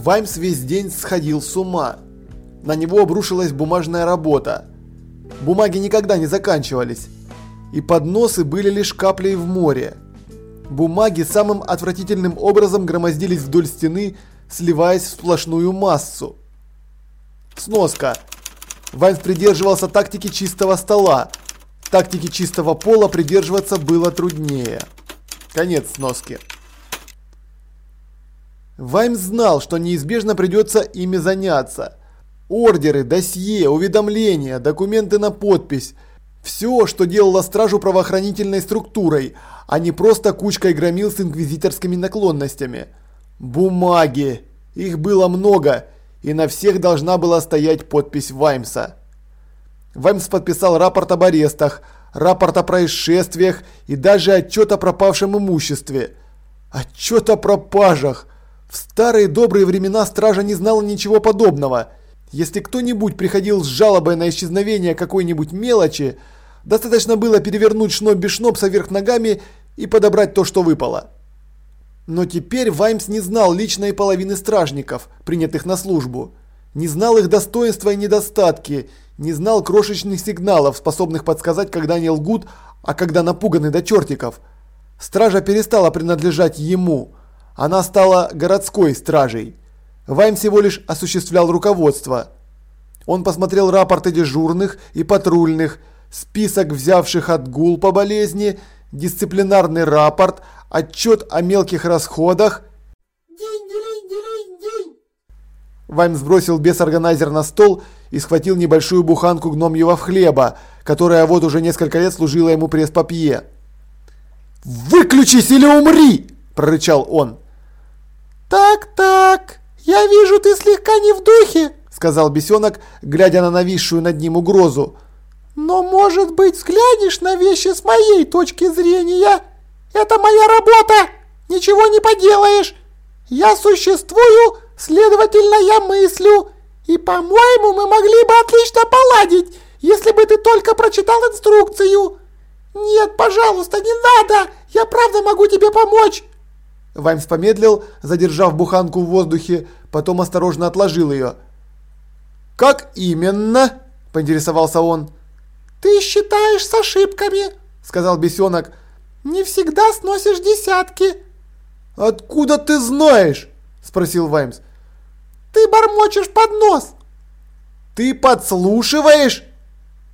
Ваймс весь день сходил с ума. На него обрушилась бумажная работа. Бумаги никогда не заканчивались. И подносы были лишь каплей в море. Бумаги самым отвратительным образом громоздились вдоль стены, сливаясь в сплошную массу. Сноска. Ваймс придерживался тактики чистого стола. Тактики чистого пола придерживаться было труднее. Конец сноски. Ваймс знал, что неизбежно придется ими заняться. Ордеры, досье, уведомления, документы на подпись – все, что делало стражу правоохранительной структурой, а не просто кучкой громил с инквизиторскими наклонностями. Бумаги. Их было много, и на всех должна была стоять подпись Ваймса. Ваймс подписал рапорт об арестах, рапорт о происшествиях и даже отчет о пропавшем имуществе. Отчет о пропажах. В старые добрые времена стража не знала ничего подобного – если кто-нибудь приходил с жалобой на исчезновение какой-нибудь мелочи, достаточно было перевернуть шнобби-шнобса вверх ногами и подобрать то, что выпало. Но теперь Ваймс не знал личной половины стражников, принятых на службу. Не знал их достоинства и недостатки, не знал крошечных сигналов, способных подсказать, когда они лгут, а когда напуганы до чертиков. Стража перестала принадлежать ему. Она стала городской стражей. Вайм всего лишь осуществлял руководство. Он посмотрел рапорты дежурных и патрульных, список взявших отгул по болезни, дисциплинарный рапорт, отчет о мелких расходах. Вайм сбросил бесорганайзер на стол и схватил небольшую буханку гномьего хлеба, которая вот уже несколько лет служила ему пресс-папье. «Выключись или умри!» – прорычал он. «Так-так», «Я вижу, ты слегка не в духе», – сказал бесенок, глядя на нависшую над ним угрозу. «Но, может быть, взглянешь на вещи с моей точки зрения? Это моя работа! Ничего не поделаешь! Я существую, следовательно, я мыслю. И, по-моему, мы могли бы отлично поладить, если бы ты только прочитал инструкцию. Нет, пожалуйста, не надо! Я правда могу тебе помочь!» Ваймс помедлил, задержав буханку в воздухе, потом осторожно отложил ее. «Как именно?» – поинтересовался он. «Ты считаешь с ошибками», – сказал бесенок. «Не всегда сносишь десятки». «Откуда ты знаешь?» – спросил Ваймс. «Ты бормочешь под нос». «Ты подслушиваешь?»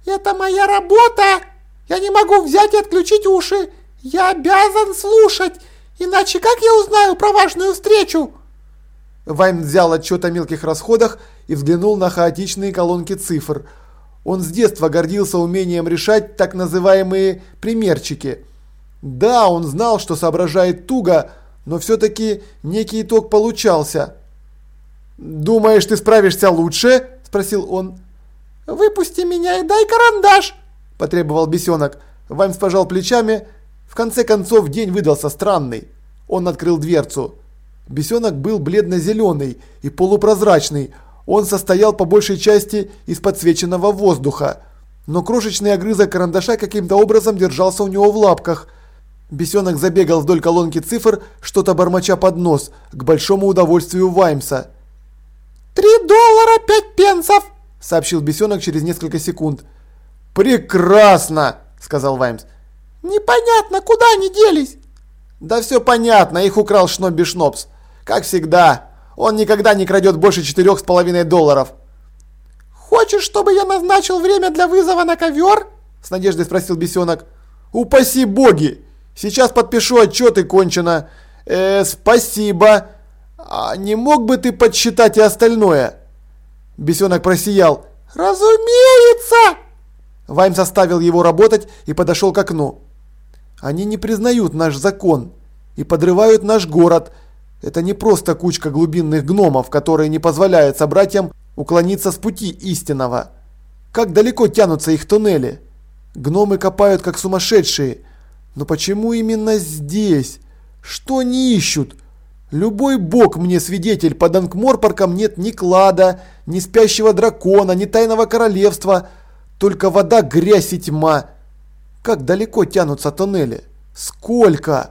«Это моя работа! Я не могу взять и отключить уши! Я обязан слушать!» Иначе как я узнаю про важную встречу?» Вайм взял отчет о мелких расходах и взглянул на хаотичные колонки цифр. Он с детства гордился умением решать так называемые «примерчики». Да, он знал, что соображает туго, но все-таки некий итог получался. «Думаешь, ты справишься лучше?» – спросил он. «Выпусти меня и дай карандаш!» – потребовал бесенок. Ваймс пожал плечами конце концов, день выдался странный. Он открыл дверцу. Бесенок был бледно-зеленый и полупрозрачный. Он состоял по большей части из подсвеченного воздуха. Но крошечный огрызок карандаша каким-то образом держался у него в лапках. Бесенок забегал вдоль колонки цифр, что-то бормоча под нос, к большому удовольствию Ваймса. «Три доллара пять пенсов!» – сообщил бесенок через несколько секунд. «Прекрасно!» – сказал Ваймс. «Непонятно, куда они делись?» «Да все понятно, их украл Шнобби Шнобс. Как всегда, он никогда не крадет больше четырех с половиной долларов». «Хочешь, чтобы я назначил время для вызова на ковер?» С надеждой спросил бесенок. «Упаси боги! Сейчас подпишу отчет и кончено. Э, спасибо. А не мог бы ты подсчитать и остальное?» Бесенок просиял. «Разумеется!» Вайм заставил его работать и подошел к окну. Они не признают наш закон и подрывают наш город. Это не просто кучка глубинных гномов, которые не позволяют собратьям уклониться с пути истинного. Как далеко тянутся их туннели? Гномы копают как сумасшедшие. Но почему именно здесь? Что они ищут? Любой бог мне свидетель, под Анкморпорком нет ни клада, ни спящего дракона, ни тайного королевства. Только вода, грязь и тьма. Как далеко тянутся туннели? Сколько?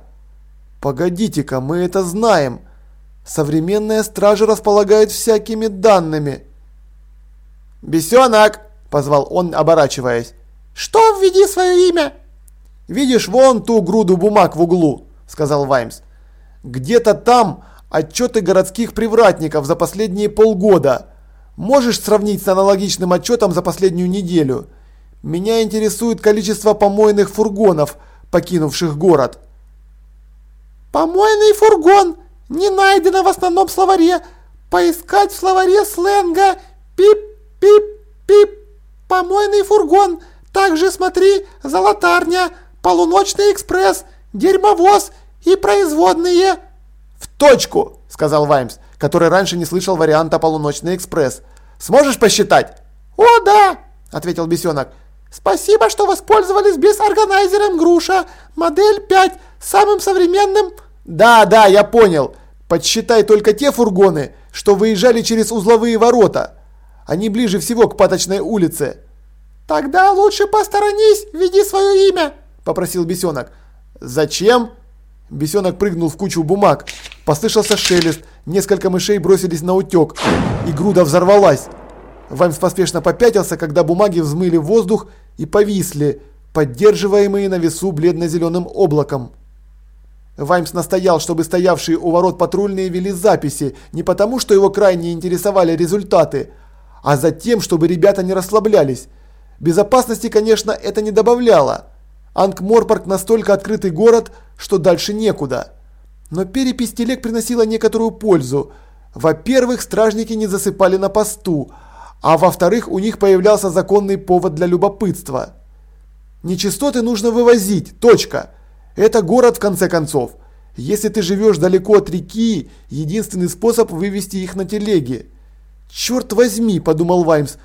Погодите-ка, мы это знаем. Современная стража располагает всякими данными. «Бесенок!» – позвал он, оборачиваясь. «Что введи свое имя?» «Видишь вон ту груду бумаг в углу», – сказал Ваймс. «Где-то там отчеты городских привратников за последние полгода. Можешь сравнить с аналогичным отчетом за последнюю неделю? Меня интересует количество помойных фургонов, покинувших город». «Помойный фургон не найдено в основном словаре. Поискать в словаре сленга пип-пип-пип. Помойный фургон. Также смотри золотарня, полуночный экспресс, дерьмовоз и производные». «В точку!» – сказал Ваймс, который раньше не слышал варианта «Полуночный экспресс». «Сможешь посчитать?» «О, да!» – ответил бесенок. «Спасибо, что воспользовались безорганайзером груша. Модель 5, самым современным «Да, да, я понял. Подсчитай только те фургоны, что выезжали через узловые ворота. Они ближе всего к Паточной улице». «Тогда лучше посторонись, веди свое имя», – попросил бесенок. «Зачем?» Бесенок прыгнул в кучу бумаг. Послышался шелест, несколько мышей бросились на утек, и груда взорвалась. Ваймс поспешно попятился, когда бумаги взмыли в воздух и повисли, поддерживаемые на весу бледно-зеленым облаком. Ваймс настоял, чтобы стоявшие у ворот патрульные вели записи, не потому, что его крайне интересовали результаты, а за тем, чтобы ребята не расслаблялись. Безопасности, конечно, это не добавляло. Анкморпорг настолько открытый город, что дальше некуда. Но перепись телег приносила некоторую пользу. Во-первых, стражники не засыпали на посту, а во-вторых, у них появлялся законный повод для любопытства. Нечистоты нужно вывозить, точка. Это город в конце концов. Если ты живешь далеко от реки, единственный способ вывести их на телеге. Черт возьми, подумал Ваймс,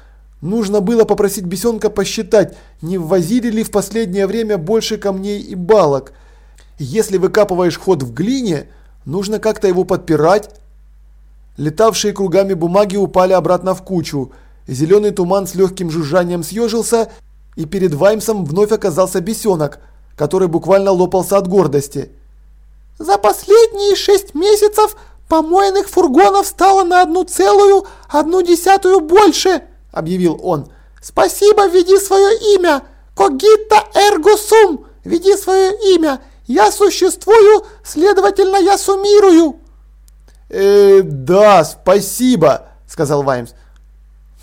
нужно было попросить бесенка посчитать, не ввозили ли в последнее время больше камней и балок. Если выкапываешь ход в глине, нужно как-то его подпирать. Летавшие кругами бумаги упали обратно в кучу. Зеленый туман с легким жужжанием съежился, и перед Ваймсом вновь оказался бесенок – который буквально лопался от гордости. «За последние шесть месяцев помойных фургонов стало на одну целую, одну десятую больше», – объявил он. «Спасибо, введи свое имя. Когита эрго Введи свое имя. Я существую, следовательно, я суммирую». «Э, да, спасибо», – сказал Ваймс.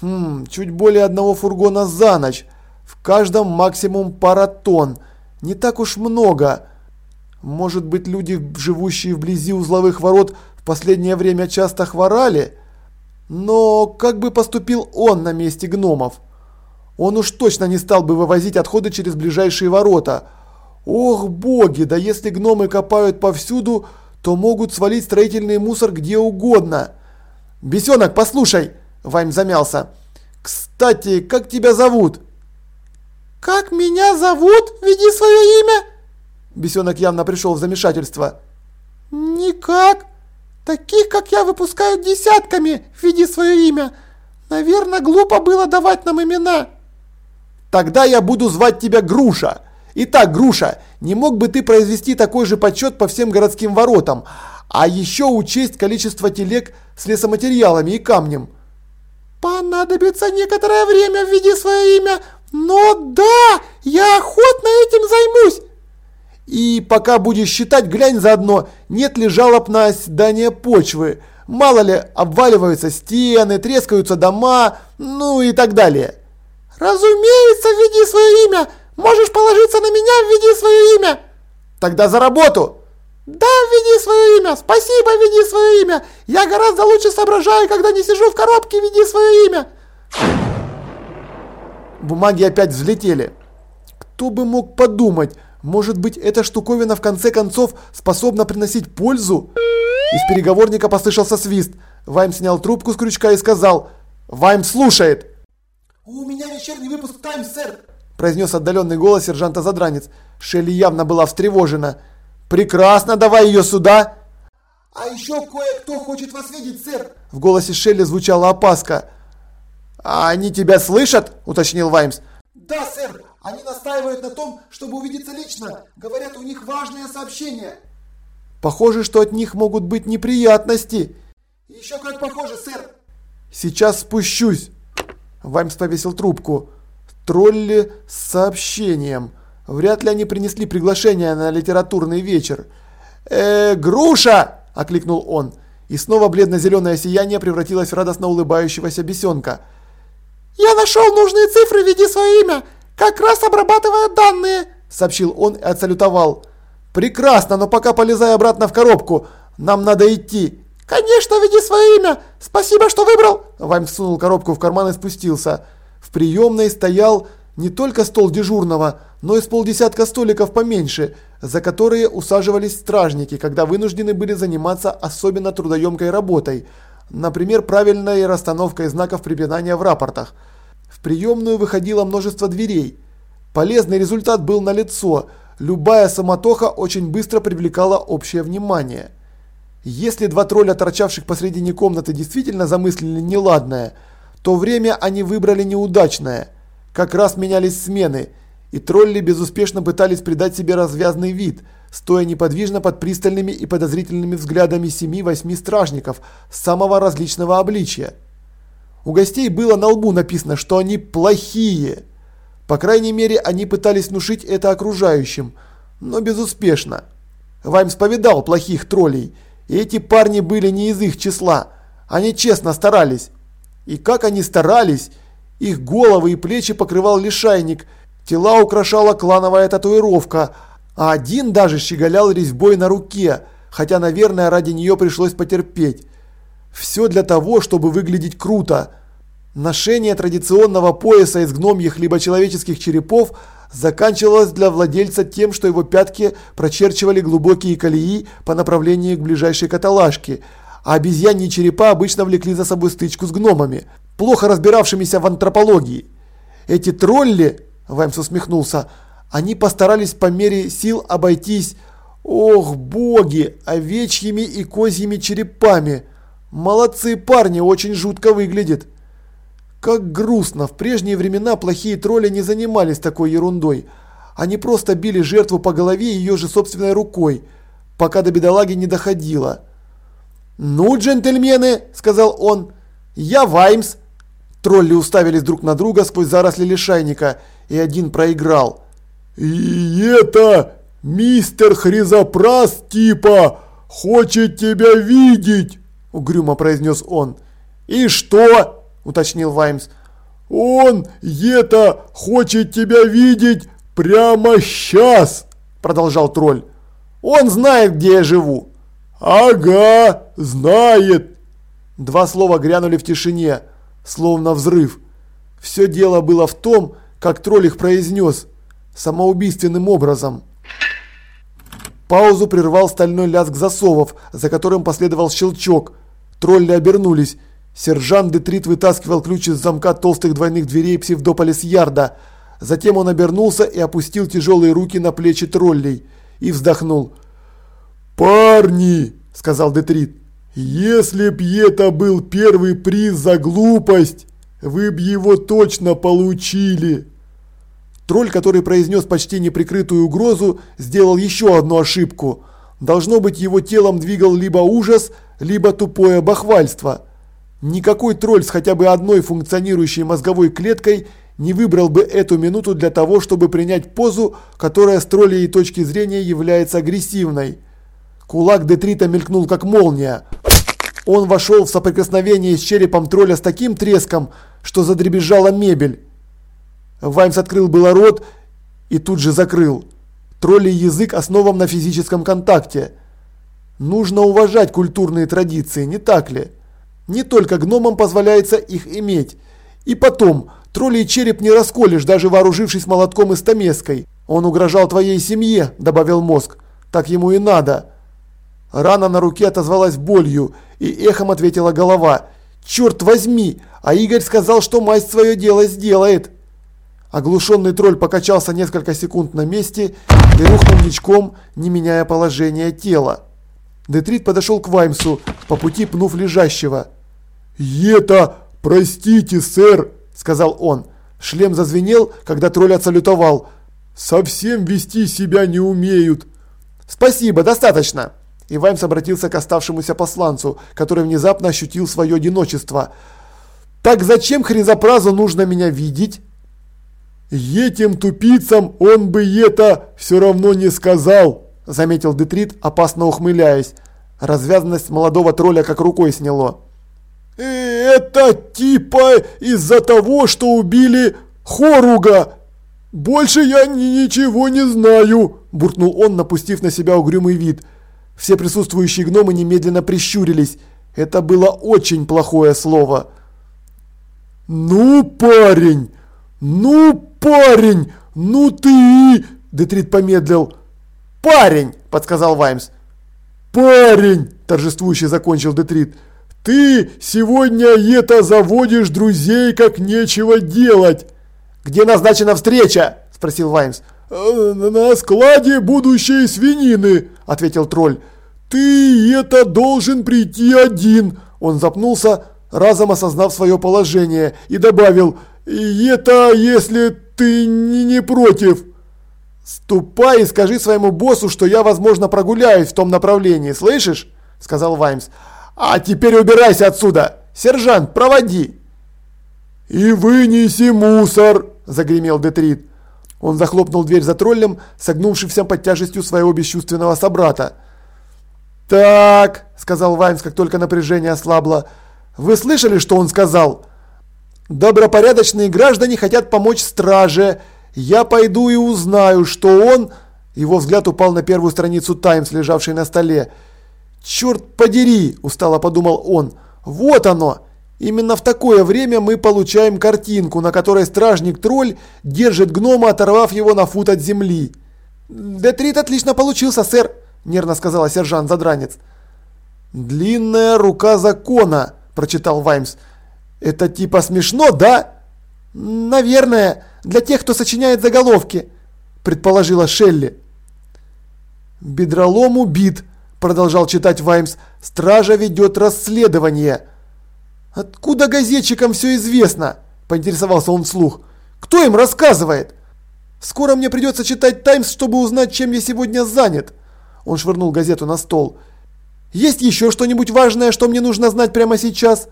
«Хм, чуть более одного фургона за ночь. В каждом максимум пара тонн не так уж много. Может быть, люди, живущие вблизи узловых ворот, в последнее время часто хворали? Но как бы поступил он на месте гномов? Он уж точно не стал бы вывозить отходы через ближайшие ворота. Ох, боги, да если гномы копают повсюду, то могут свалить строительный мусор где угодно. Бесенок, послушай, Вайм замялся. Кстати, как тебя зовут? «Как меня зовут? Веди свое имя!» Бесенок явно пришел в замешательство. «Никак. Таких, как я, выпускают десятками. Веди свое имя. Наверное, глупо было давать нам имена». «Тогда я буду звать тебя Груша. Итак, Груша, не мог бы ты произвести такой же подсчет по всем городским воротам, а еще учесть количество телег с лесоматериалами и камнем?» «Понадобится некоторое время, введи свое имя. «Но да, я охотно этим займусь!» «И пока будешь считать, глянь заодно, нет ли жалоб на оседание почвы. Мало ли, обваливаются стены, трескаются дома, ну и так далее». «Разумеется, введи свое имя! Можешь положиться на меня, введи свое имя!» «Тогда за работу!» «Да, введи свое имя! Спасибо, введи свое имя! Я гораздо лучше соображаю, когда не сижу в коробке, введи свое имя!» Бумаги опять взлетели. Кто бы мог подумать, может быть эта штуковина в конце концов способна приносить пользу? Из переговорника послышался свист. Вайм снял трубку с крючка и сказал «Вайм слушает!» «У меня вечерний выпуск «Таймс», сэр!» Произнес отдаленный голос сержанта Задранец. Шелли явно была встревожена. «Прекрасно, давай ее сюда!» «А еще кое-кто хочет вас видеть, сэр!» В голосе Шелли звучала опаска. «А они тебя слышат?» – уточнил Ваймс. «Да, сэр. Они настаивают на том, чтобы увидеться лично. Говорят, у них важное сообщение». Похоже, что от них могут быть неприятности. Еще как похоже, сэр. Сейчас спущусь. Ваймс повесил трубку. Тролли с сообщением. Вряд ли они принесли приглашение на литературный вечер. «Э, груша!» – окликнул он. И снова бледно-зеленое сияние превратилось в радостно улыбающегося бесенка. «Я нашел нужные цифры, введи свое имя. Как раз обрабатываю данные», – сообщил он и отсалютовал. «Прекрасно, но пока полезай обратно в коробку. Нам надо идти». «Конечно, введи свое имя. Спасибо, что выбрал». Вайм сунул коробку в карман и спустился. В приемной стоял не только стол дежурного, но и с полдесятка столиков поменьше, за которые усаживались стражники, когда вынуждены были заниматься особенно трудоемкой работой, например, правильной расстановкой знаков препинания в рапортах. В приемную выходило множество дверей. Полезный результат был налицо, любая самотоха очень быстро привлекала общее внимание. Если два тролля, торчавших посредине комнаты, действительно замыслили неладное, то время они выбрали неудачное. Как раз менялись смены – и тролли безуспешно пытались придать себе развязный вид, стоя неподвижно под пристальными и подозрительными взглядами семи-восьми стражников самого различного обличия. У гостей было на лбу написано, что они плохие. По крайней мере, они пытались внушить это окружающим, но безуспешно. Ваймс повидал плохих троллей, и эти парни были не из их числа. Они честно старались. И как они старались, их головы и плечи покрывал лишайник – Тела украшала клановая татуировка, а один даже щеголял резьбой на руке, хотя, наверное, ради нее пришлось потерпеть. Все для того, чтобы выглядеть круто. Ношение традиционного пояса из гномьих либо человеческих черепов заканчивалось для владельца тем, что его пятки прочерчивали глубокие колеи по направлению к ближайшей каталажке, а обезьяньи черепа обычно влекли за собой стычку с гномами, плохо разбиравшимися в антропологии. Эти тролли Ваймс усмехнулся. Они постарались по мере сил обойтись, ох, боги, овечьими и козьими черепами. Молодцы парни, очень жутко выглядит. Как грустно, в прежние времена плохие тролли не занимались такой ерундой. Они просто били жертву по голове ее же собственной рукой, пока до бедолаги не доходило. «Ну, джентльмены», — сказал он, — «я Ваймс». Тролли уставились друг на друга сквозь заросли лишайника — и один проиграл. «И это мистер Хризопрас типа хочет тебя видеть!» – угрюмо произнес он. «И что?» – уточнил Ваймс. «Он, это, хочет тебя видеть прямо сейчас!» – продолжал тролль. «Он знает, где я живу!» «Ага, знает!» Два слова грянули в тишине, словно взрыв. Все дело было в том, как тролль их произнес, самоубийственным образом. Паузу прервал стальной лязг засовов, за которым последовал щелчок. Тролли обернулись. Сержант Детрит вытаскивал ключ из замка толстых двойных дверей псевдополис Ярда. Затем он обернулся и опустил тяжелые руки на плечи троллей. И вздохнул. «Парни!» – сказал Детрит. «Если б это был первый приз за глупость, вы б его точно получили!» Тролль, который произнес почти неприкрытую угрозу, сделал еще одну ошибку. Должно быть, его телом двигал либо ужас, либо тупое бахвальство. Никакой тролль с хотя бы одной функционирующей мозговой клеткой не выбрал бы эту минуту для того, чтобы принять позу, которая с троллей точки зрения является агрессивной. Кулак Детрита мелькнул как молния. Он вошел в соприкосновение с черепом тролля с таким треском, что задребезжала мебель. Ваймс открыл было рот и тут же закрыл. Троллей язык основан на физическом контакте. Нужно уважать культурные традиции, не так ли? Не только гномам позволяется их иметь. И потом, троллей череп не расколешь, даже вооружившись молотком и стамеской. Он угрожал твоей семье, добавил мозг. Так ему и надо. Рана на руке отозвалась болью, и эхом ответила голова. «Черт возьми! А Игорь сказал, что мать свое дело сделает!» Оглушенный тролль покачался несколько секунд на месте и рухнул ничком, не меняя положение тела. Детрит подошел к Ваймсу, по пути пнув лежащего. «Это, простите, сэр!» – сказал он. Шлем зазвенел, когда тролль отсалютовал. «Совсем вести себя не умеют!» «Спасибо, достаточно!» И обратился к оставшемуся посланцу, который внезапно ощутил свое одиночество. «Так зачем Хризопразу нужно меня видеть?» «Этим тупицам он бы это все равно не сказал», заметил Детрит, опасно ухмыляясь. Развязанность молодого тролля как рукой сняло. «Э, «Это типа из-за того, что убили Хоруга! Больше я ни ничего не знаю!» буркнул он, напустив на себя угрюмый вид. Все присутствующие гномы немедленно прищурились. Это было очень плохое слово. «Ну, парень! Ну, парень! Ну ты!» Детрит помедлил. «Парень!» – подсказал Ваймс. «Парень!» – торжествующе закончил Детрит. «Ты сегодня это заводишь друзей, как нечего делать!» «Где назначена встреча?» – спросил Ваймс. «Э, «На складе будущей свинины», – ответил тролль. «Ты это должен прийти один!» Он запнулся, разом осознав свое положение, и добавил «И это если ты не, не против!» «Ступай и скажи своему боссу, что я, возможно, прогуляюсь в том направлении, слышишь?» – сказал Ваймс. «А теперь убирайся отсюда! Сержант, проводи!» «И вынеси мусор!» – загремел Детрит. Он захлопнул дверь за троллем, согнувшимся под тяжестью своего бесчувственного собрата. «Так», – сказал Ваймс, как только напряжение ослабло, – «вы слышали, что он сказал?» «Добропорядочные граждане хотят помочь страже, я пойду и узнаю, что он...» Его взгляд упал на первую страницу «Таймс», лежавшей на столе. «Черт подери!» – устало подумал он. «Вот оно! Именно в такое время мы получаем картинку, на которой стражник-тролль держит гнома, оторвав его на фут от земли». «Детрит отлично получился, сэр!» – нервно сказала сержант-задранец. «Длинная рука закона», – прочитал Ваймс. «Это типа смешно, да?» «Наверное, для тех, кто сочиняет заголовки», – предположила Шелли. «Бедролом убит», – продолжал читать Ваймс. «Стража ведет расследование». «Откуда газетчикам все известно?» – поинтересовался он вслух. «Кто им рассказывает?» «Скоро мне придется читать «Таймс», чтобы узнать, чем я сегодня занят». Он швырнул газету на стол. «Есть еще что-нибудь важное, что мне нужно знать прямо сейчас?»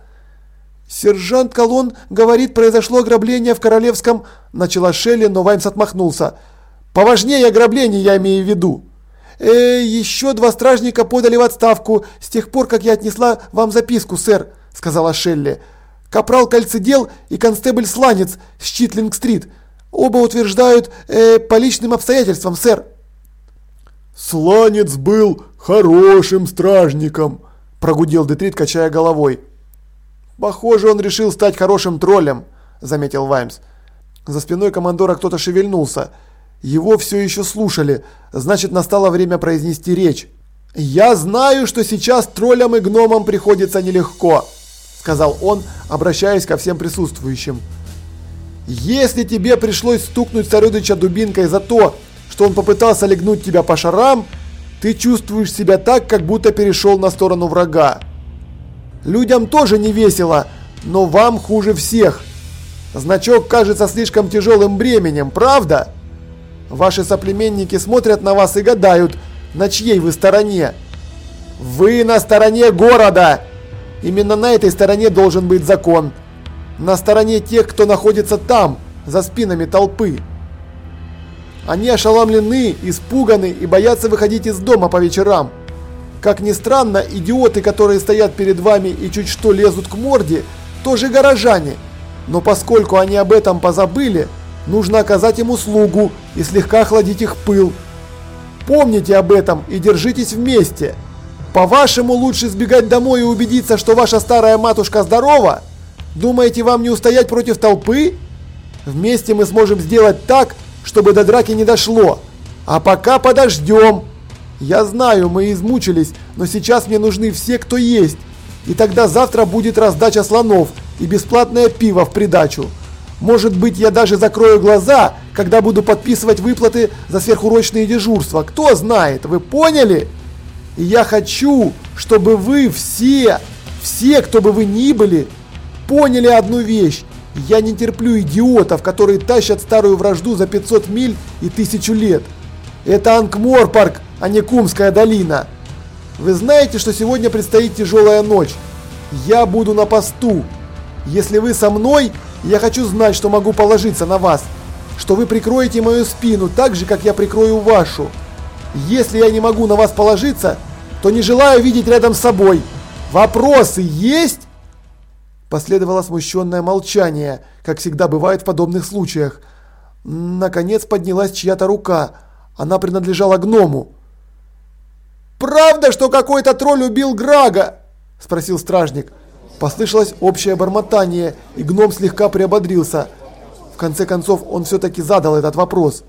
«Сержант Колон говорит, произошло ограбление в Королевском...» Начала Шелли, но Ваймс отмахнулся. «Поважнее ограбление я имею в виду». «Э, еще два стражника подали в отставку с тех пор, как я отнесла вам записку, сэр», сказала Шелли. «Капрал Кольцедел и констебль Сланец с Читлинг-стрит. Оба утверждают э, по личным обстоятельствам, сэр». «Сланец был хорошим стражником», прогудел Детрит, качая головой. «Похоже, он решил стать хорошим троллем», – заметил Ваймс. За спиной командора кто-то шевельнулся. Его все еще слушали, значит настало время произнести речь. «Я знаю, что сейчас троллям и гномам приходится нелегко», – сказал он, обращаясь ко всем присутствующим. «Если тебе пришлось стукнуть Сарудыча дубинкой за то, что он попытался легнуть тебя по шарам, ты чувствуешь себя так, как будто перешел на сторону врага. Людям тоже не весело, но вам хуже всех. Значок кажется слишком тяжелым бременем, правда? Ваши соплеменники смотрят на вас и гадают, на чьей вы стороне. Вы на стороне города! Именно на этой стороне должен быть закон. На стороне тех, кто находится там, за спинами толпы. Они ошеломлены, испуганы и боятся выходить из дома по вечерам. Как ни странно, идиоты, которые стоят перед вами и чуть что лезут к морде, тоже горожане. Но поскольку они об этом позабыли, нужно оказать им услугу и слегка охладить их пыл. Помните об этом и держитесь вместе. По-вашему, лучше сбегать домой и убедиться, что ваша старая матушка здорова? Думаете, вам не устоять против толпы? Вместе мы сможем сделать так, чтобы до драки не дошло. А пока подождем. Я знаю, мы измучились, но сейчас мне нужны все, кто есть. И тогда завтра будет раздача слонов и бесплатное пиво в придачу. Может быть, я даже закрою глаза, когда буду подписывать выплаты за сверхурочные дежурства. Кто знает, вы поняли? И я хочу, чтобы вы все, все, кто бы вы ни были, поняли одну вещь. Я не терплю идиотов, которые тащат старую вражду за 500 миль и тысячу лет. Это Анкморпарк, а не Кумская долина. Вы знаете, что сегодня предстоит тяжелая ночь. Я буду на посту. Если вы со мной, я хочу знать, что могу положиться на вас. Что вы прикроете мою спину так же, как я прикрою вашу. Если я не могу на вас положиться, то не желаю видеть рядом с собой. Вопросы есть? Последовало смущенное молчание, как всегда бывает в подобных случаях. Наконец поднялась чья-то рука. Она принадлежала гному. «Правда, что какой-то тролль убил Грага?» – спросил стражник. Послышалось общее бормотание, и гном слегка приободрился. В конце концов, он все-таки задал этот вопрос.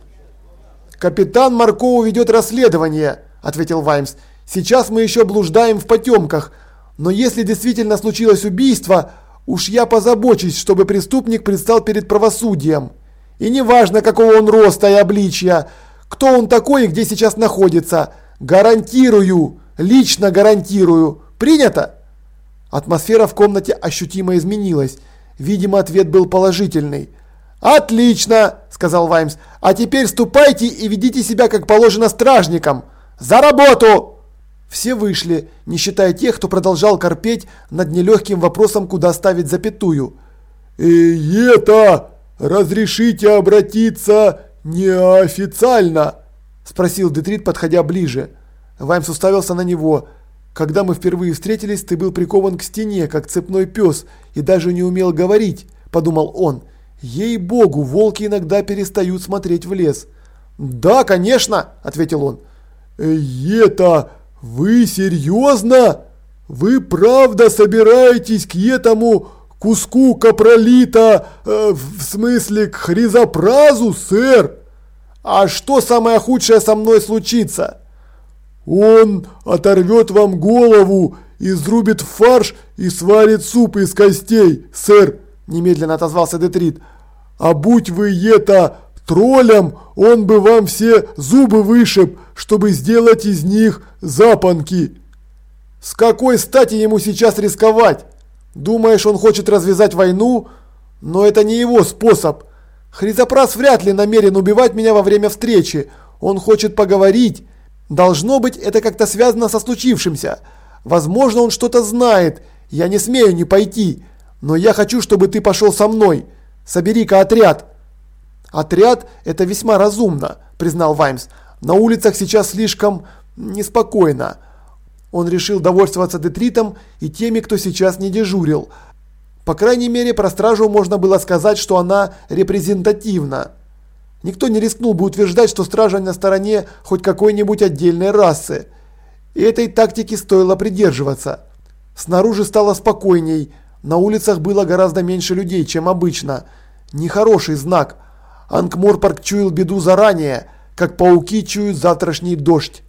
«Капитан Маркоу ведет расследование», – ответил Ваймс. «Сейчас мы еще блуждаем в потемках, но если действительно случилось убийство, уж я позабочусь, чтобы преступник предстал перед правосудием. И неважно, какого он роста и обличия, кто он такой и где сейчас находится». Гарантирую, лично гарантирую. Принято? Атмосфера в комнате ощутимо изменилась. Видимо, ответ был положительный. «Отлично!» – сказал Ваймс. «А теперь ступайте и ведите себя, как положено, стражникам! За работу!» Все вышли, не считая тех, кто продолжал корпеть над нелегким вопросом, куда ставить запятую. «И это! Разрешите обратиться неофициально!» Спросил Детрит, подходя ближе. Ваймс уставился на него. «Когда мы впервые встретились, ты был прикован к стене, как цепной пес, и даже не умел говорить», – подумал он. «Ей-богу, волки иногда перестают смотреть в лес». «Да, конечно», – ответил он. «Это вы серьезно? Вы правда собираетесь к этому куску капролита, э, в смысле к хризопразу, сэр?» А что самое худшее со мной случится? Он оторвет вам голову, изрубит фарш и сварит суп из костей, сэр, немедленно отозвался Детрит. А будь вы это троллем, он бы вам все зубы вышиб, чтобы сделать из них запонки. С какой стати ему сейчас рисковать? Думаешь, он хочет развязать войну? Но это не его способ. Хризопрас вряд ли намерен убивать меня во время встречи. Он хочет поговорить. Должно быть, это как-то связано со случившимся. Возможно, он что-то знает. Я не смею не пойти. Но я хочу, чтобы ты пошел со мной. Собери-ка отряд. Отряд – это весьма разумно, признал Ваймс. На улицах сейчас слишком неспокойно. Он решил довольствоваться детритом и теми, кто сейчас не дежурил – по крайней мере, про стражу можно было сказать, что она репрезентативна. Никто не рискнул бы утверждать, что стража на стороне хоть какой-нибудь отдельной расы. И этой тактики стоило придерживаться. Снаружи стало спокойней, на улицах было гораздо меньше людей, чем обычно. Нехороший знак. Анкморпорг чуял беду заранее, как пауки чуют завтрашний дождь.